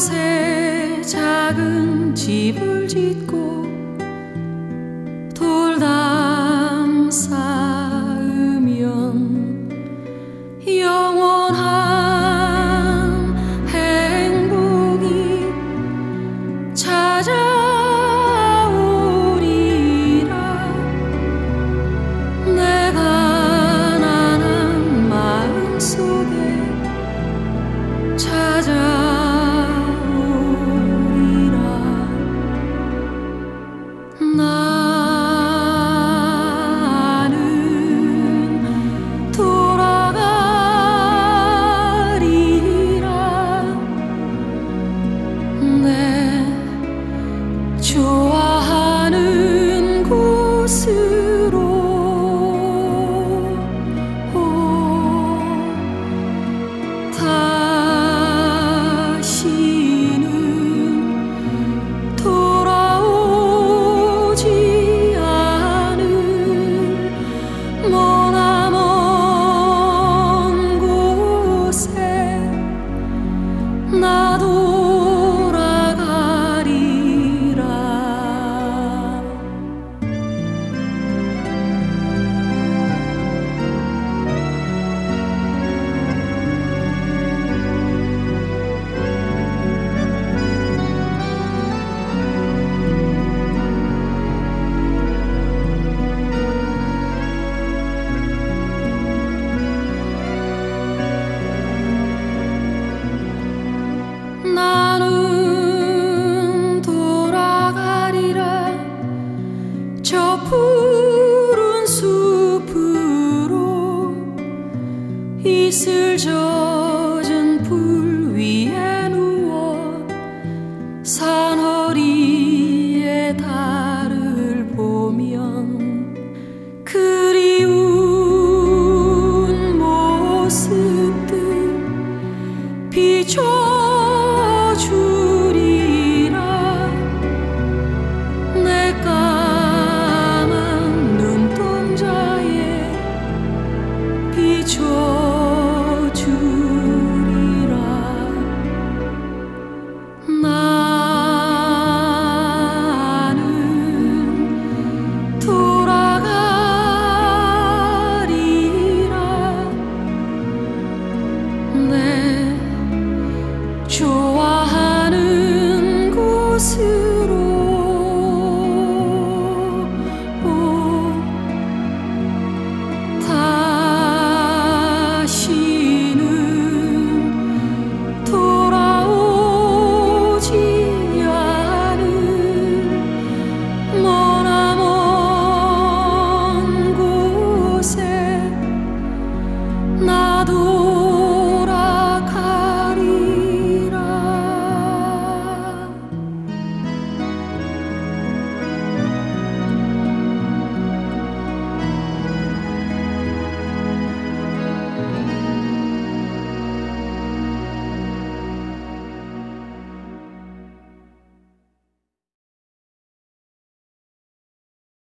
곳에 작은 집을 짓고 이슬 젖은 불 위에 누워 산허리에 달을 보면 그리운 모습들 비춰